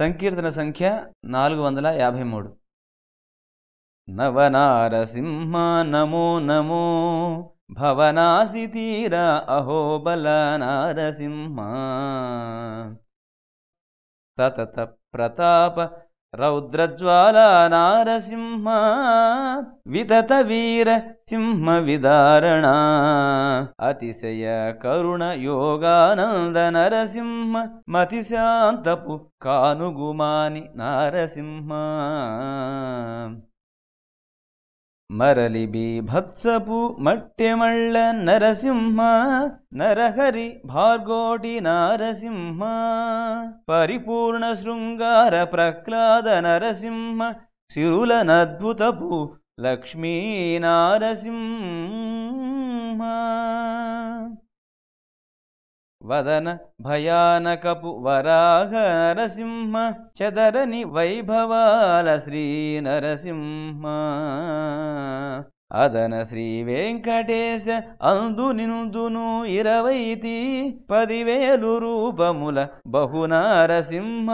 సంకీర్తన సంఖ్య నాలుగు వందల యాభై మూడు. నవనారసింహ నమో నమో భవనాసి తీర అహోబల నారసింహ. తతత ప్రతాప రౌద్రజ్వాల నారసింహ వితత వీర సింహ విదారణ అతిశయ కరుణ యోగానంద నరసింహ మతిశాంతపు కానుగుమాని నారసింహ. మరలి బీభత్సపు మట్టెమళ్ళ నరసింహ నరహరి భార్గోటి నారసింహ పరిపూర్ణ శృంగార ప్రహ్లాద నరసింహ సిరులనద్భుతపు లక్ష్మీ నారసింహ. వదన భయానకపు వరాహ నరసింహ చదరని వైభవాల శ్రీ నరసింహ. అదన శ్రీ వెంకటేశ అందు నిందును ఇరవైతి పదివేలు రూపముల బహునారసింహ.